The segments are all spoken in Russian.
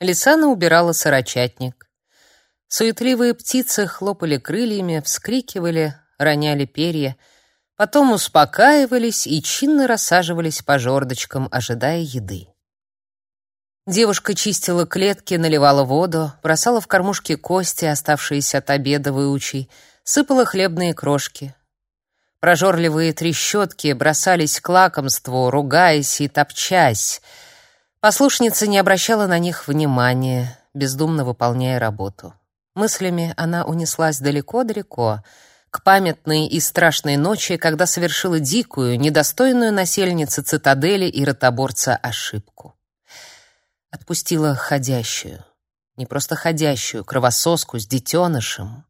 Лисана убирала сорочатник. Суетливые птицы хлопали крыльями, вскрикивали, роняли перья, потом успокаивались и чинно рассаживались по жердочкам, ожидая еды. Девушка чистила клетки, наливала воду, бросала в кормушки кости, оставшиеся от обеда выучей, сыпала хлебные крошки. Прожорливые трещотки бросались к лакомству, ругаясь и топчась — Послушница не обращала на них внимания, бездумно выполняя работу. Мыслями она унеслась далеко-далеко, к памятной и страшной ночи, когда совершила дикую, недостойную насельницы цитадели и ротоборца ошибку. Отпустила ходящую, не просто ходящую, кровососку с детенышем.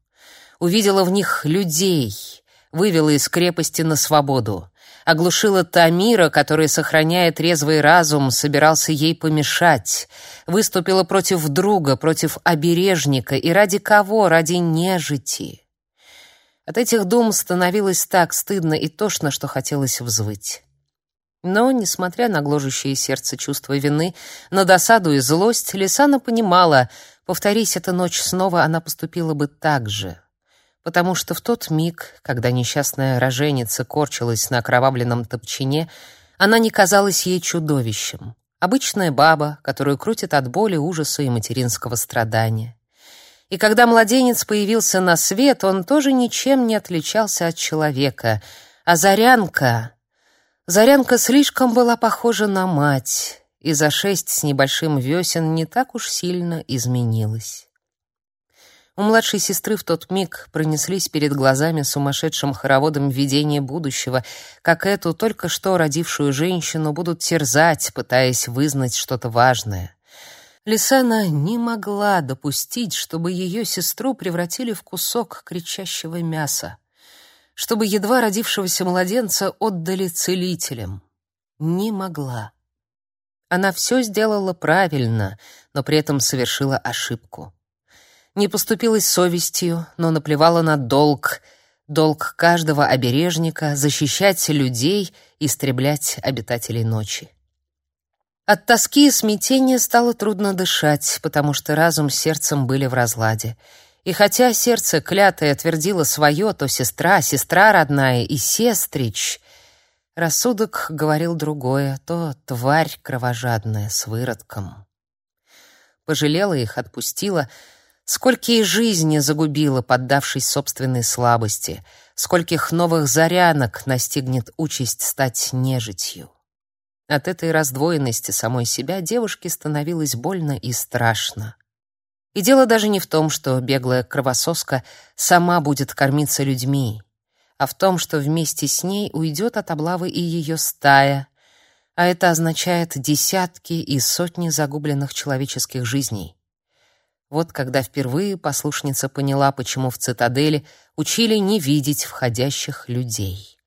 Увидела в них людей, вывела из крепости на свободу оглушила Тамира, который, сохраняя трезвый разум, собирался ей помешать, выступила против друга, против обережника, и ради кого? Ради нежити. От этих дум становилось так стыдно и тошно, что хотелось взвыть. Но, несмотря на гложущее сердце чувство вины, на досаду и злость, Лисана понимала, повторись эта ночь снова, она поступила бы так же потому что в тот миг, когда несчастная роженица корчилась на окровавленном топчине, она не казалась ей чудовищем. Обычная баба, которую крутит от боли, ужаса и материнского страдания. И когда младенец появился на свет, он тоже ничем не отличался от человека. А Зарянка... Зарянка слишком была похожа на мать, и за шесть с небольшим весен не так уж сильно изменилась. У младшей сестры в тот миг пронеслись перед глазами сумасшедшим хороводом видения будущего, как эту только что родившую женщину будут терзать, пытаясь вызнать что-то важное. Лисана не могла допустить, чтобы ее сестру превратили в кусок кричащего мяса, чтобы едва родившегося младенца отдали целителям. Не могла. Она все сделала правильно, но при этом совершила ошибку не поступилась совестью, но наплевала на долг, долг каждого обережника защищать людей, истреблять обитателей ночи. От тоски и смятения стало трудно дышать, потому что разум с сердцем были в разладе. И хотя сердце клятое твердило свое, то сестра, сестра родная и сестрич, рассудок говорил другое, то тварь кровожадная с выродком. Пожалела их, отпустила — Сколькие жизни загубила, поддавшись собственной слабости, скольких новых зарянок настигнет участь стать нежитью. От этой раздвоенности самой себя девушке становилось больно и страшно. И дело даже не в том, что беглая кровососка сама будет кормиться людьми, а в том, что вместе с ней уйдет от облавы и ее стая, а это означает десятки и сотни загубленных человеческих жизней. Вот когда впервые послушница поняла, почему в цитадели учили не видеть входящих людей.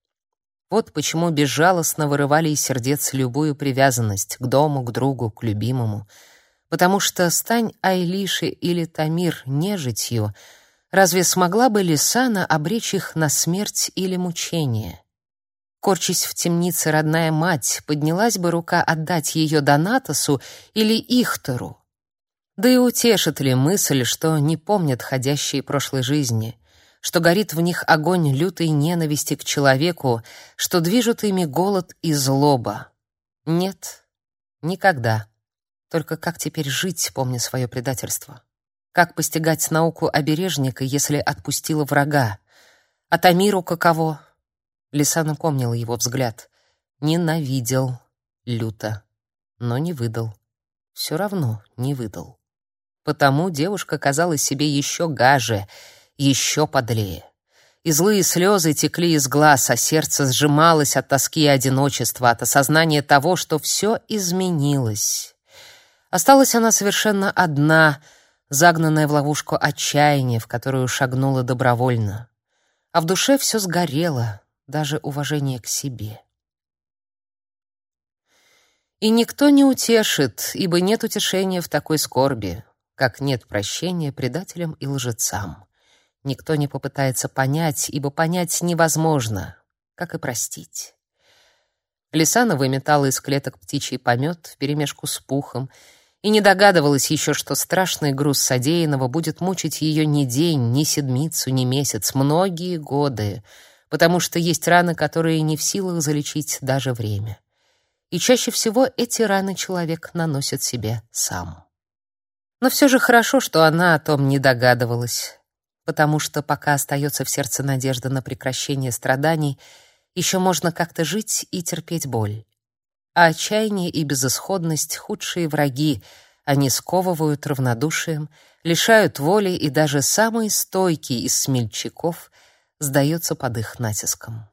Вот почему безжалостно вырывали из сердец любую привязанность к дому, к другу, к любимому. Потому что стань Айлиши или Тамир нежитью, разве смогла бы Лисана обречь их на смерть или мучение? Корчась в темнице родная мать, поднялась бы рука отдать ее Донатосу или Ихтору, да и утешит ли мысль, что не помнят ходящие прошлой жизни, что горит в них огонь лютой ненависти к человеку, что движут ими голод и злоба? Нет, никогда. Только как теперь жить, помня свое предательство? Как постигать науку обережника, если отпустила врага? А Тамиру каково? Лисана помнила его взгляд. Ненавидел люто, но не выдал. Все равно не выдал. Потому девушка казалась себе еще гаже, еще подлее. И злые слезы текли из глаз, а сердце сжималось от тоски и одиночества, от осознания того, что все изменилось. Осталась она совершенно одна, загнанная в ловушку отчаяния, в которую шагнула добровольно. А в душе все сгорело, даже уважение к себе. И никто не утешит, ибо нет утешения в такой скорби как нет прощения предателям и лжецам. Никто не попытается понять, ибо понять невозможно, как и простить. Лисана выметала из клеток птичий помет вперемешку с пухом и не догадывалась еще, что страшный груз содеянного будет мучить ее ни день, ни седмицу, ни месяц, многие годы, потому что есть раны, которые не в силах залечить даже время. И чаще всего эти раны человек наносит себе сам. Но все же хорошо, что она о том не догадывалась, потому что пока остается в сердце надежда на прекращение страданий, еще можно как-то жить и терпеть боль. А отчаяние и безысходность — худшие враги. Они сковывают равнодушием, лишают воли, и даже самый стойкий из смельчаков сдается под их натиском.